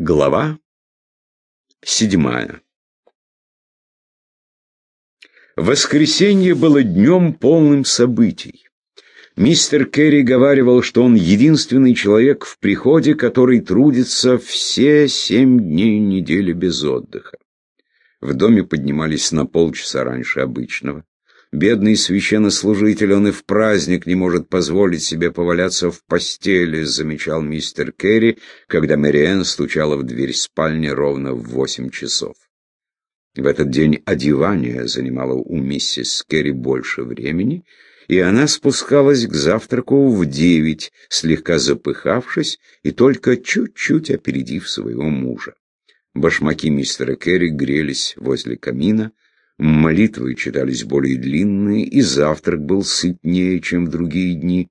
Глава седьмая Воскресенье было днем полным событий. Мистер Керри говаривал, что он единственный человек в приходе, который трудится все семь дней недели без отдыха. В доме поднимались на полчаса раньше обычного. Бедный священнослужитель, он и в праздник не может позволить себе поваляться в постели, замечал мистер Керри, когда Мэриэн стучала в дверь спальни ровно в восемь часов. В этот день одевание занимало у миссис Керри больше времени, и она спускалась к завтраку в девять, слегка запыхавшись и только чуть-чуть опередив своего мужа. Башмаки мистера Керри грелись возле камина, Молитвы читались более длинные, и завтрак был сытнее, чем в другие дни.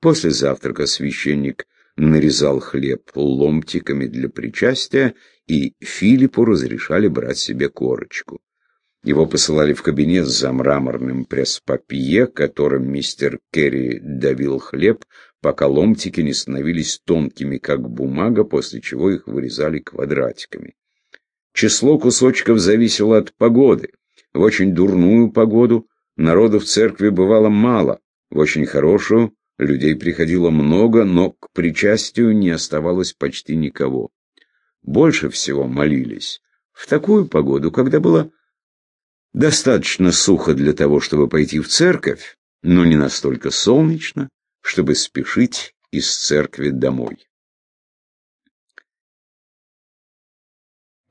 После завтрака священник нарезал хлеб ломтиками для причастия, и Филиппу разрешали брать себе корочку. Его посылали в кабинет за мраморным пресс-папье, которым мистер Керри давил хлеб, пока ломтики не становились тонкими, как бумага, после чего их вырезали квадратиками. Число кусочков зависело от погоды. В очень дурную погоду народу в церкви бывало мало, в очень хорошую людей приходило много, но к причастию не оставалось почти никого. Больше всего молились в такую погоду, когда было достаточно сухо для того, чтобы пойти в церковь, но не настолько солнечно, чтобы спешить из церкви домой.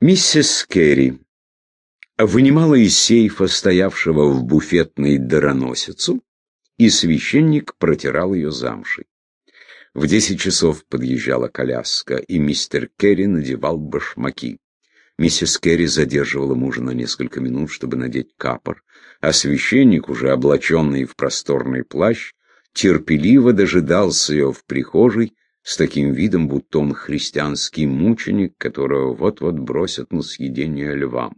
Миссис Керри вынимала из сейфа, стоявшего в буфетной дароносицу, и священник протирал ее замшей. В десять часов подъезжала коляска, и мистер Керри надевал башмаки. Миссис Керри задерживала мужа на несколько минут, чтобы надеть капор, а священник, уже облаченный в просторный плащ, терпеливо дожидался ее в прихожей с таким видом, будто он христианский мученик, которого вот-вот бросят на съедение львам.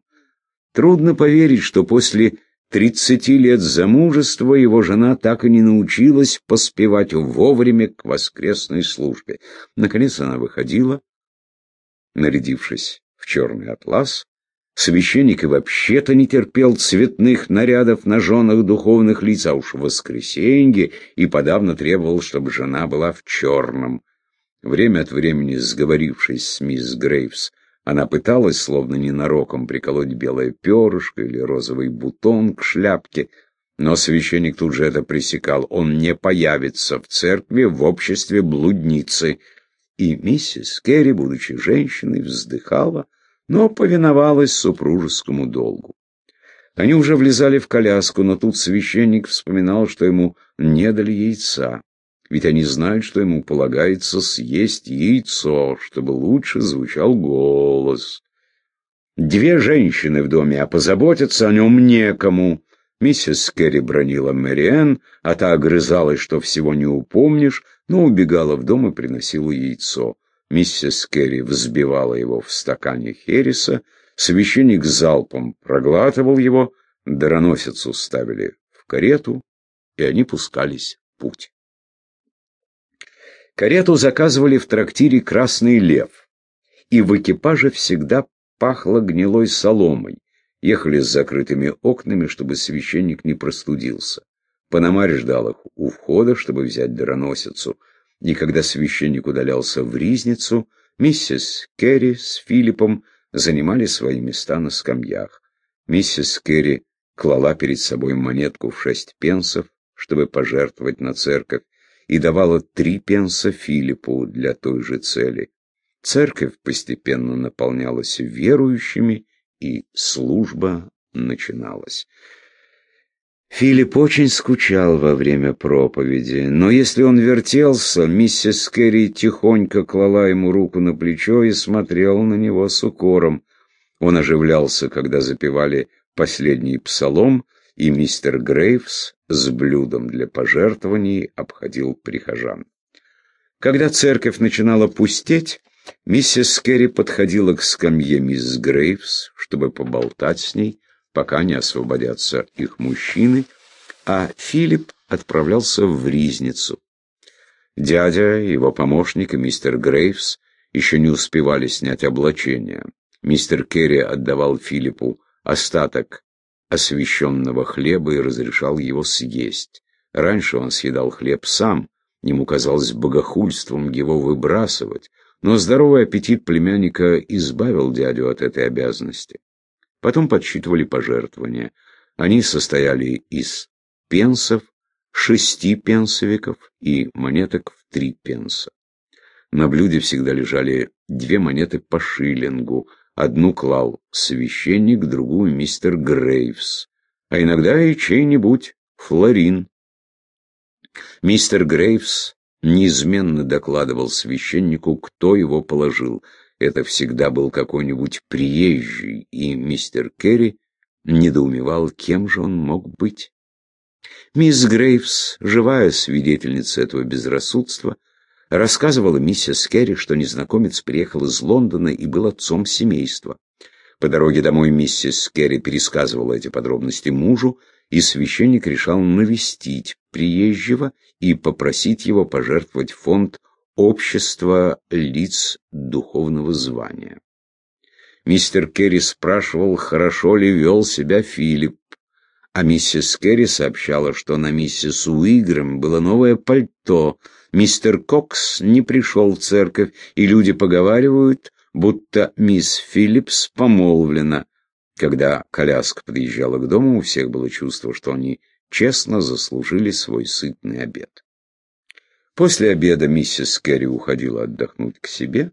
Трудно поверить, что после тридцати лет замужества его жена так и не научилась поспевать вовремя к воскресной службе. Наконец она выходила, нарядившись в черный атлас. Священник и вообще-то не терпел цветных нарядов на женах духовных лиц, а уж в воскресенье и подавно требовал, чтобы жена была в черном. Время от времени, сговорившись с мисс Грейвс, она пыталась, словно ненароком, приколоть белое перышко или розовый бутон к шляпке, но священник тут же это пресекал. Он не появится в церкви в обществе блудницы. И миссис Керри, будучи женщиной, вздыхала, но повиновалась супружескому долгу. Они уже влезали в коляску, но тут священник вспоминал, что ему не дали яйца ведь они знают, что ему полагается съесть яйцо, чтобы лучше звучал голос. Две женщины в доме, а позаботиться о нем некому. Миссис Керри бронила Мэриэн, а та огрызалась, что всего не упомнишь, но убегала в дом и приносила яйцо. Миссис Керри взбивала его в стакане Хереса, священник залпом проглатывал его, дароносицу ставили в карету, и они пускались в путь. Карету заказывали в трактире «Красный лев», и в экипаже всегда пахло гнилой соломой. Ехали с закрытыми окнами, чтобы священник не простудился. Пономарь ждал их у входа, чтобы взять дароносицу, и когда священник удалялся в ризницу, миссис Керри с Филиппом занимали свои места на скамьях. Миссис Керри клала перед собой монетку в шесть пенсов, чтобы пожертвовать на церковь, и давала три пенса Филиппу для той же цели. Церковь постепенно наполнялась верующими, и служба начиналась. Филипп очень скучал во время проповеди, но если он вертелся, миссис Керри тихонько клала ему руку на плечо и смотрела на него с укором. Он оживлялся, когда запевали последний псалом, и мистер Грейвс с блюдом для пожертвований обходил прихожан. Когда церковь начинала пустеть, миссис Керри подходила к скамье мисс Грейвс, чтобы поболтать с ней, пока не освободятся их мужчины, а Филипп отправлялся в Ризницу. Дядя, его помощник и мистер Грейвс еще не успевали снять облачение. Мистер Керри отдавал Филиппу остаток освященного хлеба и разрешал его съесть. Раньше он съедал хлеб сам, ему казалось богохульством его выбрасывать, но здоровый аппетит племянника избавил дядю от этой обязанности. Потом подсчитывали пожертвования. Они состояли из пенсов, шести пенсовиков и монеток в три пенса. На блюде всегда лежали две монеты по шиллингу, одну клал священник, другую мистер Грейвс, а иногда и чей-нибудь флорин. Мистер Грейвс неизменно докладывал священнику, кто его положил. Это всегда был какой-нибудь приезжий, и мистер Керри недоумевал, кем же он мог быть. Мисс Грейвс, живая свидетельница этого безрассудства, рассказывала миссис Керри, что незнакомец приехал из Лондона и был отцом семейства. По дороге домой миссис Керри пересказывала эти подробности мужу, и священник решал навестить приезжего и попросить его пожертвовать фонд общества лиц духовного звания. Мистер Керри спрашивал, хорошо ли вел себя Филипп, а миссис Керри сообщала, что на миссис Уигрэм было новое пальто. Мистер Кокс не пришел в церковь, и люди поговаривают, будто мисс Филлипс помолвлена. Когда коляска подъезжала к дому, у всех было чувство, что они честно заслужили свой сытный обед. После обеда миссис Керри уходила отдохнуть к себе,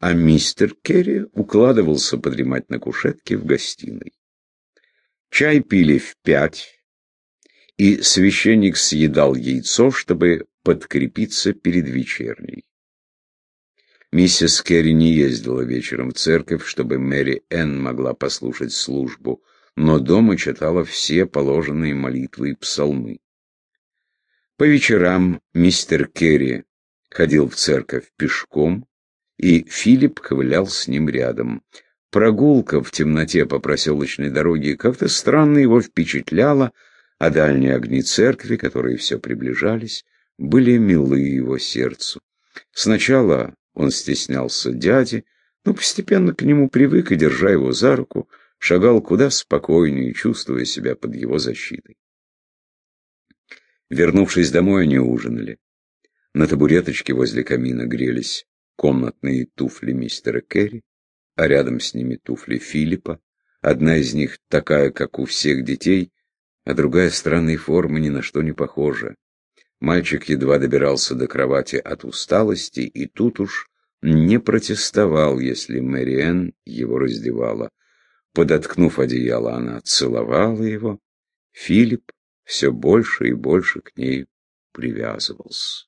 а мистер Керри укладывался подремать на кушетке в гостиной. Чай пили в пять, и священник съедал яйцо, чтобы подкрепиться перед вечерней. Миссис Керри не ездила вечером в церковь, чтобы Мэри Энн могла послушать службу, но дома читала все положенные молитвы и псалмы. По вечерам мистер Керри ходил в церковь пешком, и Филипп ковылял с ним рядом. Прогулка в темноте по проселочной дороге как-то странно его впечатляла, а дальние огни церкви, которые все приближались, были милы его сердцу. Сначала он стеснялся дяди, но постепенно к нему привык и, держа его за руку, шагал куда спокойнее, чувствуя себя под его защитой. Вернувшись домой, они ужинали. На табуреточке возле камина грелись комнатные туфли мистера Керри, а рядом с ними туфли Филиппа. Одна из них такая, как у всех детей, а другая странной формы ни на что не похожа. Мальчик едва добирался до кровати от усталости, и тут уж не протестовал, если Мэриэн его раздевала. Подоткнув одеяло, она целовала его. Филипп все больше и больше к ней привязывался.